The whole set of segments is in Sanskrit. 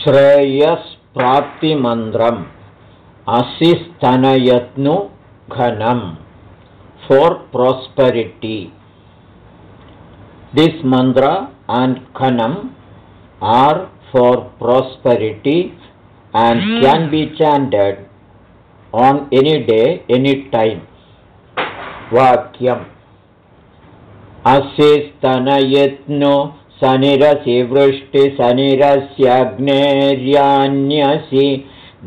श्रेयस्प्राप्तिमन्त्रम् असि स्तनयत्नु घनं for prosperity. This mantra and ghanam are for prosperity and can be chanted on any day, any time. Vakyam. असिस्तनयत्नो सनिरसि वृष्टिसनिरस्यग्नेर्यान्यसि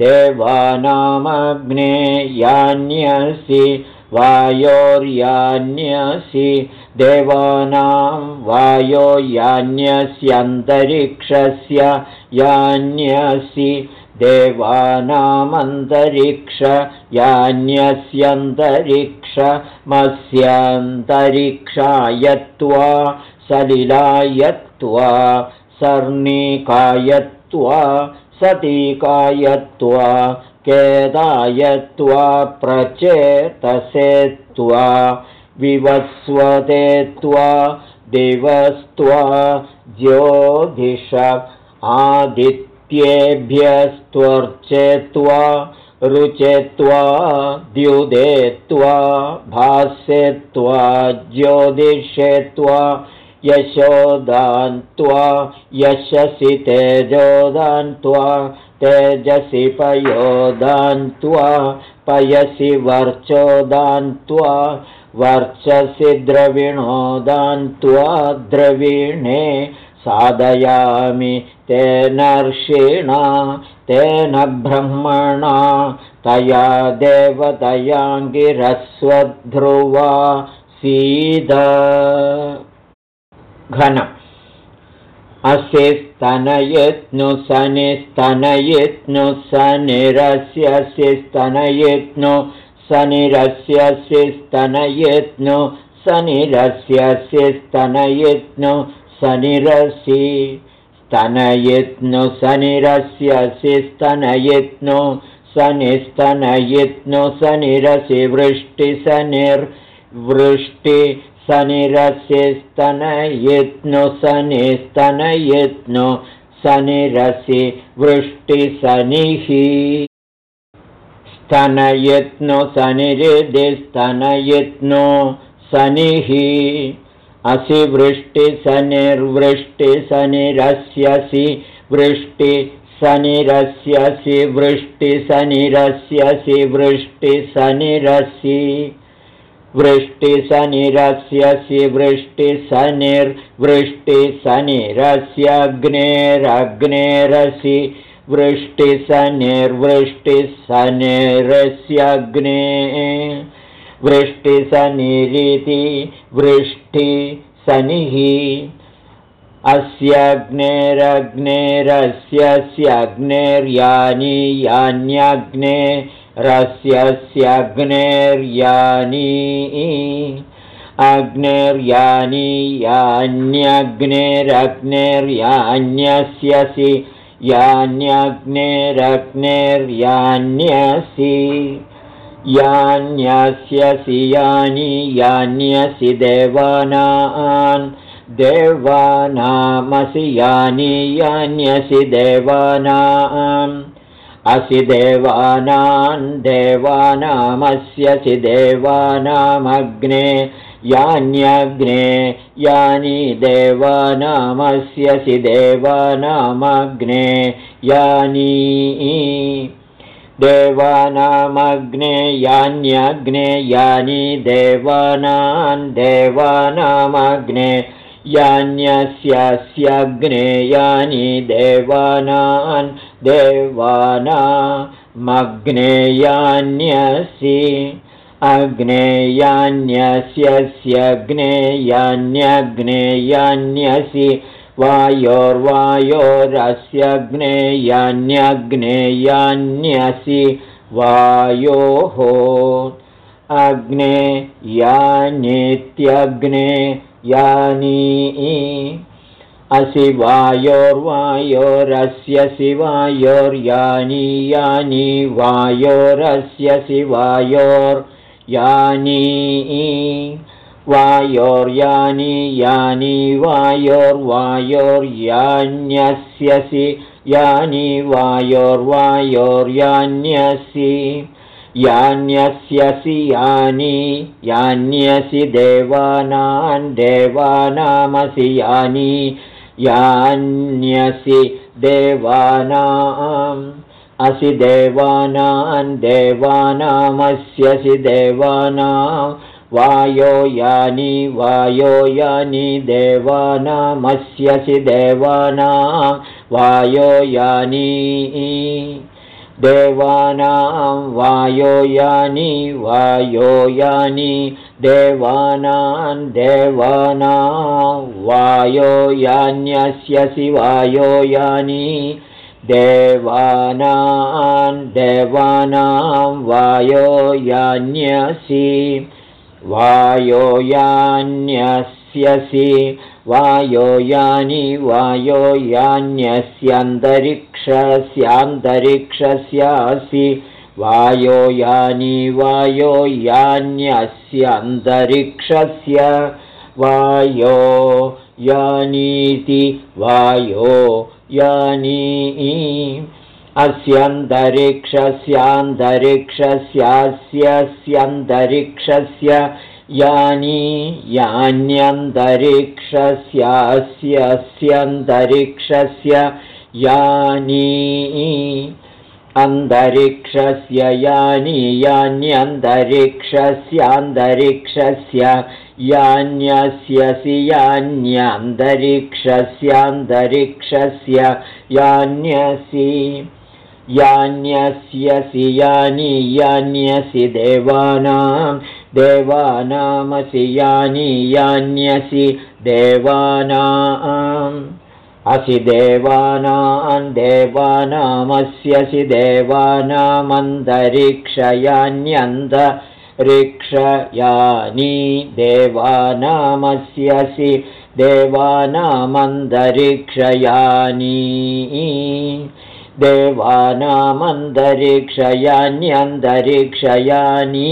देवानामग्ने यान्यसि वायोर्यान्यसि देवानां वायो यान्यस्यन्तरिक्षस्य यान्यसि देवानामन्तरिक्ष यान्यस्यन्तरिक्षमस्यन्तरिक्षायत्वा सलिलायत्वा सर्णिकायत्वा सतीकायत्वा केदायत्वा प्रचेतसेत्वा विवस्वतेत्वा दिवस्त्वा ज्योतिष आदित्य ेभ्यस्त्वर्चेत्वा रुचेत्वा द्युदेत्वा भास्येत्वा ज्योतिषेत्वा यशोदान्त्वा यशसि तेजोदान्त्वा तेजसि पयोदान्त्वा पयसि वर्चोदान्त्वा वर्चसि द्रविणोदान्त्वा द्रविणे साधयामि तेनर्षिणा तेन ब्रह्मणा तया देवतयाङ्गिरस्वध्रुवा सीद घनम्। असि स्तनयत्नु शनिस्तनयित्नु शनिरस्यसि स्तनयित्नु शनिरस्यसि स्तनयित्नु शनिरस्यसि स्तनयित्नु शनिरसि स्तनयित्नु शनिरस्यसि स्तनयित्नु शनिस्तनयित्नु शनिरसि वृष्टिशनिर्वृष्टि शनिरसि स्तनयित्नु शनिस्तनयित्नु शनिरसि वृष्टिशनिः स्तनयित्नु शनिरिदिस्तनयित्नु शनिः। असि वृष्टिशनिर्वृष्टिशनिरस्यसि वृष्टिशनिरस्यसि वृष्टिशनिरस्यसि वृष्टिशनिरसि वृष्टिशनिरस्यसि वृष्टिशनिर्वृष्टिशनिरस्यग्नेरग्नेरसि वृष्टिशनिर्वृष्टिशनिरस्यग्ने वृष्टिशनिरिति वृष्टिशनिः अस्यग्नेरग्नेरस्यस्यग्नेर्यानि यान्यग्ने रस्यस्यग्नेर्यानि अग्नेर्यानि यान्यग्नेरग्नेर्यान्यस्यसि यान्यग्नेरग्नेर्यान्यसि यान्यस्यसि यानि यान्यसि देवानान् देवानामसि यानि यान्यसि देवानाम् असि देवानान् देवानामस्यसि देवानामग्ने यान्यग्ने यानि देवानामस्यसि देवानामग्ने यानि देवानामग्ने यान्यग्ने यानि देवानान् देवानामग्ने यान्यस्यग्ने यानि देवानान् देवानामग्ने यान्यसि अग्नेयान्यस्यग्ने यान्यग्ने यान्यसि वायोः अग्ने यान्यत्यग्ने यानि असि वायोर्वायोरस्य शिवायोर्यानि यानि वायोरस्य शिवायोर्यानि वायोर्यानि यानि वायोर्वायोर्यान्यस्यसि यानि वायोर्वायोर्यान्यसि यान्यस्यसि यानि यान्यसि देवानां देवानामसि यानि यान्यसि देवानाम् असि देवानां देवानामस्यसि देवानां वायो यानि वायो यानि देवानामस्यसि देवानां वायो यानि देवानां वायो यानि वायो यानि देवानां देवानां वायो यान्यस्यसि वायो यानि देवानां देवानां वायो यान्यसि वायो यान्यस्यसि वायो यानि वायो यान्यस्यन्तरिक्षस्यान्तरिक्षस्यासि वायो यानि वायो यान्यस्यन्तरिक्षस्य वायो यानीति वायो यानि अस्यन्तरिक्षस्यान्तरिक्षस्यास्यस्यन्तरिक्षस्य। यानि यान्यन्तरिक्षस्यास्यस्यन्तरिक्षस्य। यानि अन्तरिक्षस्य यानि यान्यन्तरिक्षस्यान्तरिक्षस्य यान्यस्यसि यान्यन्तरिक्षस्यान्तरिक्षस्य यान्यसि यान्यस्यसि यानि यान्यसि देवानां देवानामसि यानि यान्यसि देवानाम् असि देवानां देवानामस्यसि देवानामन्तरिक्षयान्यन्त ऋक्षयानि देवानामस्यसि देवानामन्तरिक्षयानि देवानामन्तरिक्षयान्यन्तरिक्षयानि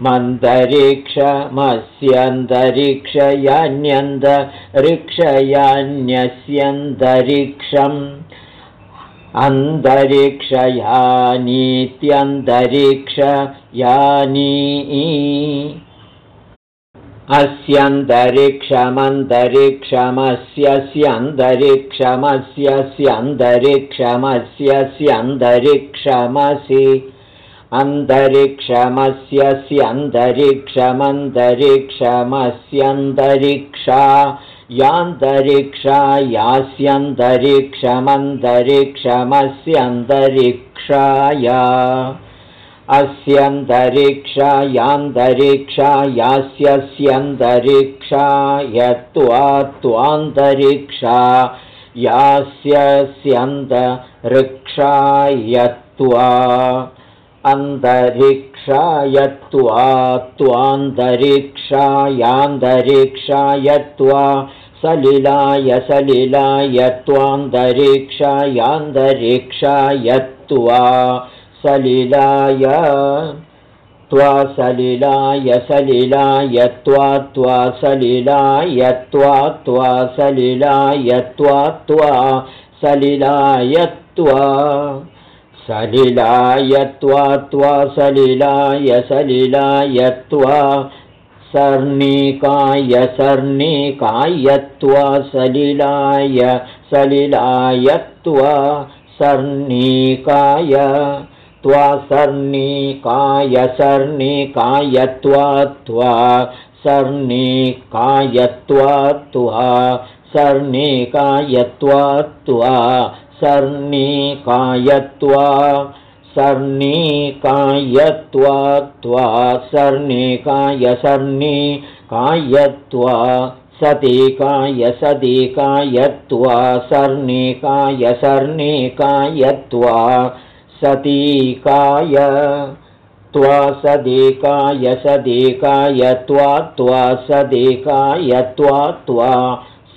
अन्तरिक्षयान्यस्यन्तरिक्षयान्यन्तरिक्षयान्यस्यन्तरिक्षम् अन्तरिक्षयानीत्यन्तरिक्षयानी। अस्यन्तरिक्षमन्तरिक्षमस्यस्यन्तरिक्षमस्यस्यन्तरिक्षमसि अन्तरिक्षमस्यस्यन्तरिक्षमन्तरिक्षमस्यन्तरिक्षा यान्तरिक्षा यास्यन्तरिक्षमन्तरिक्षमस्यन्तरिक्षाया। अस्यन्तरिक्षा यान्तरिक्षा यास्यस्यन्तरिक्षा यत्त्वा त्वान्तरिक्षा यास्यस्यन्तरिक्षा यत्त्वा अन्तरिक्षा यत्त्वा त्वान्तरिक्षा यान्तरिक्षा यत्त्वा सलिलाय सलिलाय यत्त्वा सलिलाय त्वा सलिलाय सलिलाय त्वा त्वा सलिलाय त्वा त्वा सलिलाय त्वा त्वा सलिलाय त्वा सलिलाय त्वा त्वा सलिलाय सलिलाय त्वा सर्णिकाय सर्णिकाय त्वा सलिलाय सलिलाय त्वा सर्णिकाय त्वा सर्णिकाय सर्णिकाय त्वा त्वा सर्णिकाय त्वा त्वा सर्णिकाय त्वा त्वा सर्णिकाय त्वा सर्णिकाय त्वा त्वा सर्णिकाय सर्णिकाय त्वा सदीकाय सदीकायत्वा सर्णिकाय सर्णिकायत्वा सतीकाय त्वा सदीकाय सदीकाय त्वा त्वा सदीकाय त्वा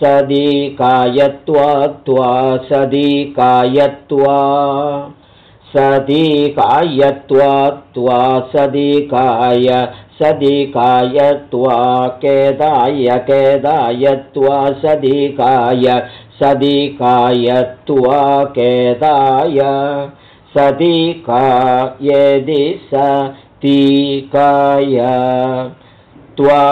सदीकायत्वा त्वा सदीकायत्वा सदीकायत्वा त्वा सदीकाय सदीकायत्वा केदाय केदायत्वा सदीकाय सदीकायत्वा केदाय सदीकायदि सतीकाय त्वा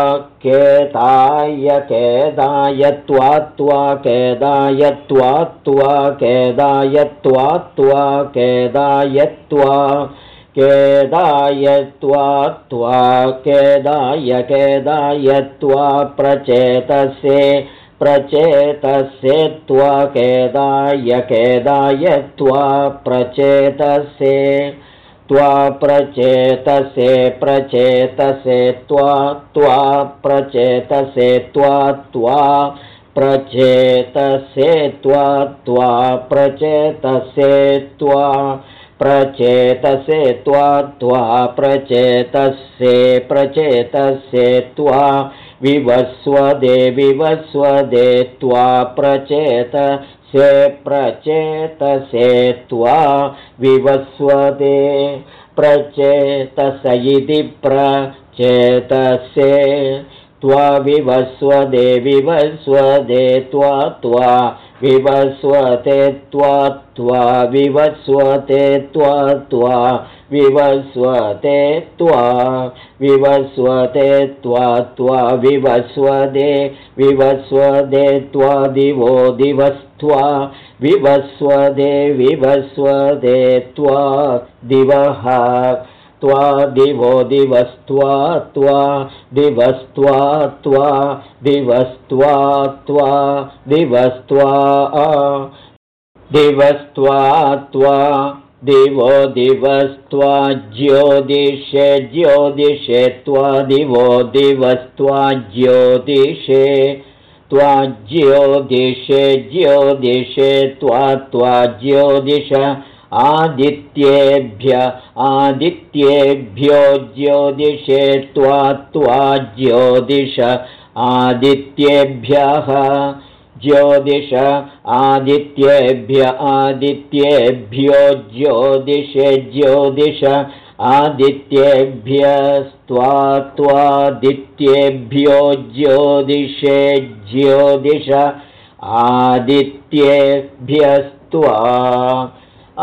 केदाय केदाय त्वा त्वा केदाय त्वा त्वा केदाय त्वा त्वा केदाय त्वा केदाय त्वा त्वा केदाय केदाय त्वा प्रचेतसे प्रचेतसे त्वा केदाय केदाय त्वा प्रचेतसे त्वा प्रचेतसे प्रचेतसे त्वा त्वा प्रचेतसे त्वा त्वा प्रचेतसे त्वा त्वा प्रचेतसे त्वा प्रचेतसे त्वा त्वा प्रचेतसे प्रचेतसे त्वा विवस्वदे विवस्वदे त्वा प्रचेत से प्रचेतसे त्वा विवस्वदे प्रचेतस इति प्रचेतसे। त्वा विवस्वदे विवस्वदे त्वा त्वा विवस्वते त्वा त्वा विवस्वते त्वा त्वा विवस्वते त्वा विवस्वते त्वा त्वा विवस्वदे विवस्वदे त्वा दिवो दिवस्त्वा विवस्वदे विवस्वदे त्वा दिवः त्वा दिवो दिवस्त्वा त्वा दिवस्त्वा त्वा दिवस्त्वा त्वा दिवस्त्वा दिवस्त्वा त्वा दिवो दिवस्त्वा ज्योतिषे ज्योतिषे त्वा दिवो दिवस्त्वा ज्योतिषे त्वा ज्योतिषे ज्योतिषे त्वा त्वा ज्योतिष आदित्येभ्य आदित्येभ्यो ज्योतिषे त्वा त्वा ज्योतिष आदित्येभ्यः ज्योतिष आदित्येभ्य आदित्येभ्यो ज्योतिषे ज्योतिष आदित्येभ्यस्त्वा त्वादित्येभ्यो ज्योतिषे ज्योतिष आदित्येभ्यस्त्वा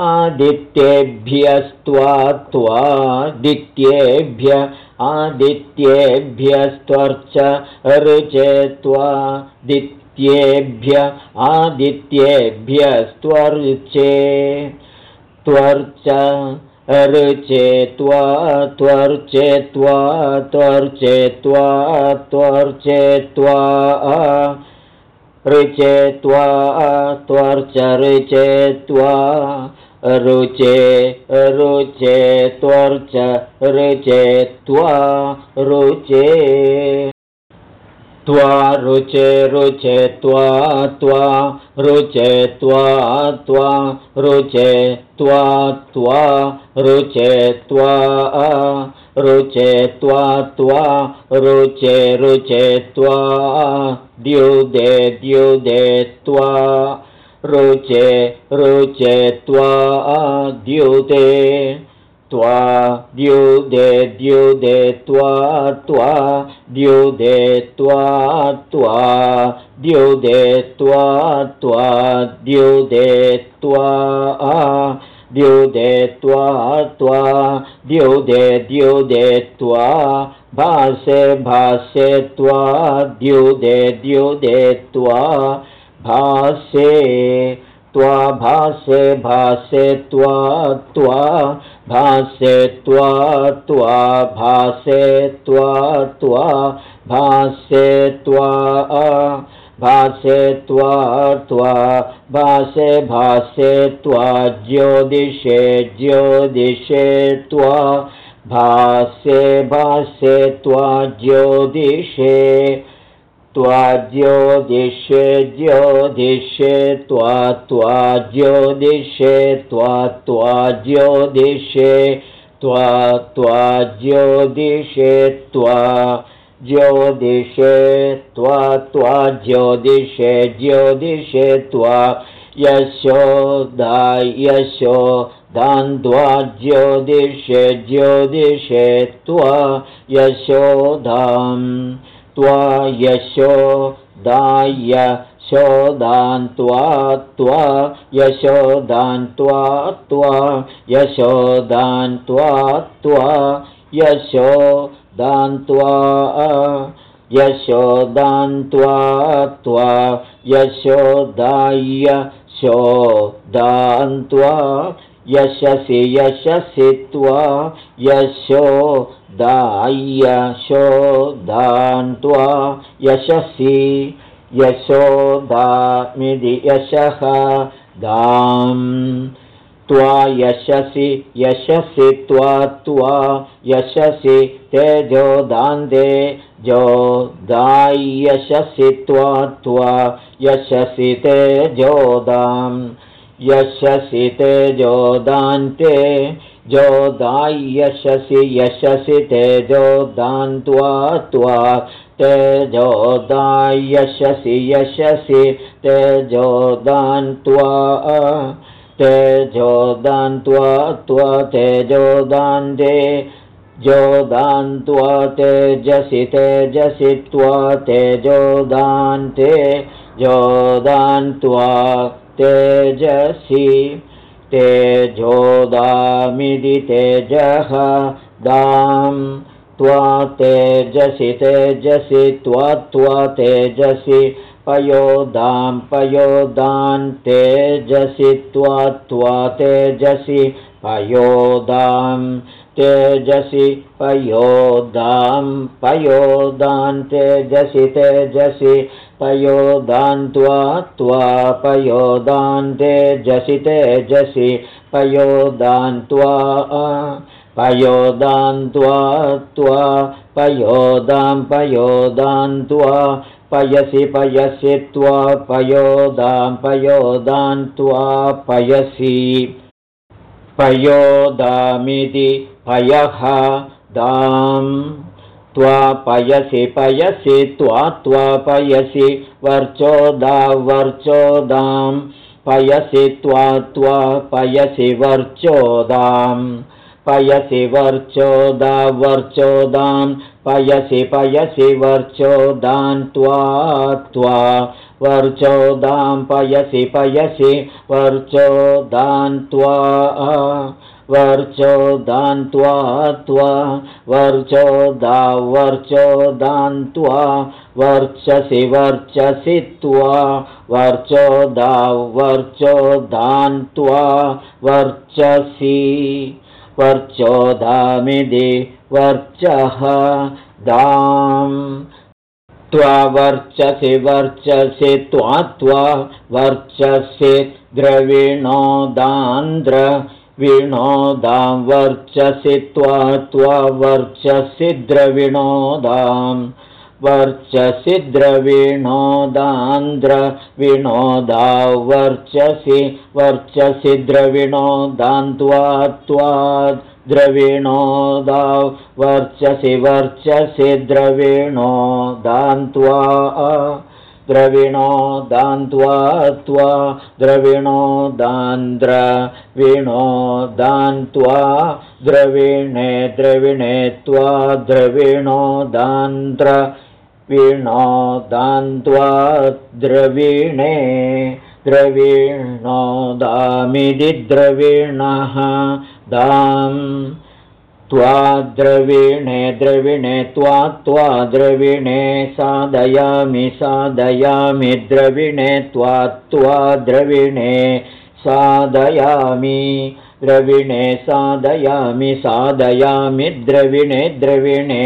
आदित्येभ्यस्त्वा त्वादित्येभ्य आदित्येभ्यस्त्वर्च ऋचे त्वादित्येभ्य आदित्येभ्यस्त्वर्चे त्वर्च ऋचे त्वा त्वर्चे त्वा त्वर्चे त्वा त्वर्चे त्वा ऋचे त्वा त्वर्च ऋचे त्वा रुचे त्वर्च रुचे त्वा रुचे त्वा रुचे रुचे त्वा त्वा रुचे त्वा त्वा रुचे त्वा त्वा रुचे त्वा रुचे त्वा त्वा रुचे रुचे त्वा द्युदे द्युदे त्वा रुचे रुचे त्वा द्युते त्वा द्युदे द्युदे त्वा त्वा द्युदे त्वा त्वा द्युदे त्वा त्वा द्युदे त्वा द्युदे त्वा त्वा द्युदे द्युदे त्वा भासे भासे त्वा द्युदे द्युदे त्वा भासे त्वा भासे भासे त्वा त्वा भासे त्वा त्वा भासे त्वा त्वा भासे त्वा भासे त्वा त्वा भासे भासे त्वा ज्योतिषे ज्योतिषे त्वा भासे भासे त्वा ज्योतिषे त्वा ज्योतिषे ज्योतिषे त्वा त्वा ज्योतिषे त्वा त्वा ज्योतिषे त्वा त्वा ज्योतिषे त्वा ज्योतिषे त्वा त्वा ज्योतिषे ज्योतिषे त्वा यशो यशो दान्त्वा ज्योतिषे ज्योतिषे त्वा यशोधाम् त्वा यशो दाय शोदान्त्वा त्वा यशोदान्त्वा त्वा यशोदान्त्वा त्वा यशो दान्त्वा यशोदान्त्वा त्वा यशोदाय शोदान्त्वा यशसि यशसि त्वा यशो दाय्य शोदान्त्वा यशसि यशोदामिति यशः दाम् त्वा यशसि यशसि त्वा त्वा यशसि तेजोदान्ते जो दाय्यशसि त्वा त्वा यशसि तेजोदाम् यशसि तेजोदान्ते जोदायशसि यशसि तेजोदान्त्वा त्वा तेजोदायशसि यशसि तेजोदान्त्वा तेजोदान्त्वा त्वा तेजोदान्ते जोदान्त्वा तेजसि तेजसि त्वा तेजोदान्ते जोदान्त्वा तेजसि तेजोदामिति तेजः दां त्वा तेजसि तेजसि त्वा त्वा तेजसि पयोदां पयोदान् तेजसि त्वा त्वा तेजसि पयोदां तेजसि पयोदां पयोदान् तेजसि तेजसि पयोदान्त्वा त्वा पयोदान् तेजसि तेजसि पयोदान्त्वा पयोदान्त्वा त्वा पयोदां पयोदान्त्वा पयसि पयसि त्वा पयोदां पयोदान्त्वा पयसि। पयोदामिति पयः दाम्। त्वा पयसि पयसि, त्वा त्वा पयसि वर्चोदा वर्चोदां पयसि, त्वा त्वा पयसि वर्चोदां पयसि वर्चोदा वर्चोदां पयसि पयसि वर्चोदान् त्वा त्वा वर्चोदां पयसि पयसि वर्चोदान् त्वा वर्चो दान्त्वा त्वा वर्चो दा वर्चो दान्त्वा वर्चसि वर्चसि त्वा वर्चो दा वर्चो दान्त्वा वर्चसि वर्चोदामिदि वर्चः दाम्। त्वा वर्चसि वर्चसि त्वा त्वा वर्चसि द्रविणोदान्द्र विणोदां वर्चसि त्वा त्वा वर्चसि द्रविणोदां। वर्चसि द्रविणोदान्द्र विणोदा वर्चसि वर्चसि द्रविणोदां त्वा त्वा द्रविणोदा। वर्चसि वर्चसि द्रविणोदां त्वा द्रविणो दान्त्वा त्वा द्रविणो दान्द्र विणो दान्त्वा द्रविणे द्रविणे त्वा द्रविणो दान्द्र विणो दान्त्वा द्रविणे द्रविणो दामिति द्रविणः दाम् त्वा द्रविणे द्रविणे त्वा त्वा द्रविणे साधयामि साधयामि द्रविणे त्वा त्वा द्रविणे साधयामि द्रविणे साधयामि साधयामि द्रविणे द्रविणे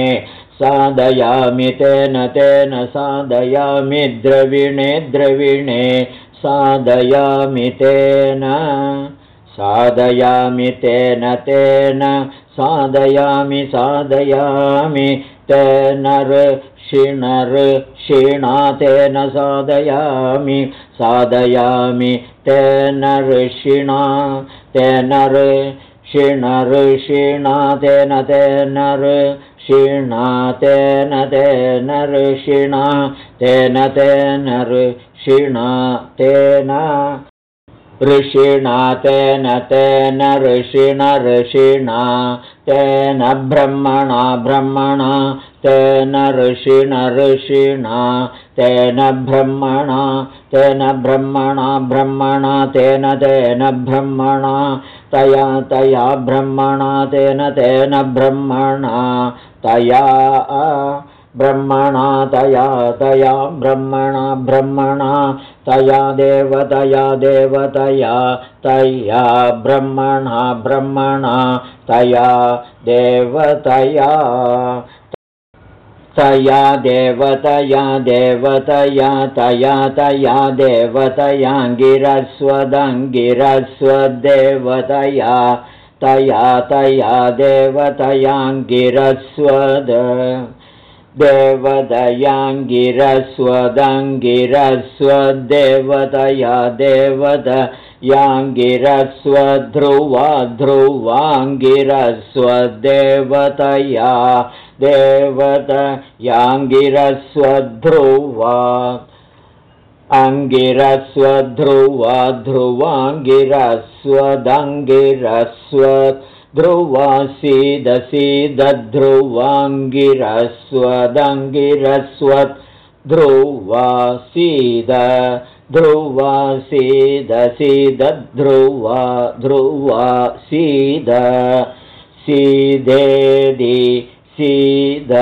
साधयामि तेन तेन साधयामि द्रविणे द्रविणे साधयामि तेन साधयामि तेन तेन साधयामि साधयामि ऋषिणा तेन साधयामि साधयामि तेन ऋषिणा तेन ऋषिणा तेन तेन ऋषिणा तेन तेन ऋषिणा तेन तेन ऋषिणा तेन ऋषिणा तेन तेन ऋषिण ऋषिणा तेन ब्रह्मणा ब्रह्मणा तेन ऋषिण ऋषिणा तेन ब्रह्मणा तेन ब्रह्मणा ब्रह्मणा तेन तेन ब्रह्मणा तया तया ब्रह्मणा तेन तेन ब्रह्मणा तया ब्रह्मणा तया तया ब्रह्मणा ब्रह्मणा तया देवतया देवतया तया ब्रह्मणा ब्रह्मणा तया देवतया तया देवतया देवतया तया तया देवतयाङ्गिरस्वदङ्गिरस्वदेवतया तया तया देवतयाङ्गिरस्वद देवदयाङ्गिरस्वदङ्गिरस्वदेवतया देवदयाङ्गिरस्वध्रुवा ध्रुवाङ्गिरस्वदेवतया देवतयाङ्गिरस्वध्रुवा अङ्गिरस्वध्रुवा ध्रुवाङ्गिरस्वदङ्गिरस्व ध्रुवासीदसीदध्रुवाङ्गिरस्वदङ्गिरस्वत्। ध्रुवासीद ध्रुवासीदसीदध्रुवा ध्रुवासीद। सीदेदि सीद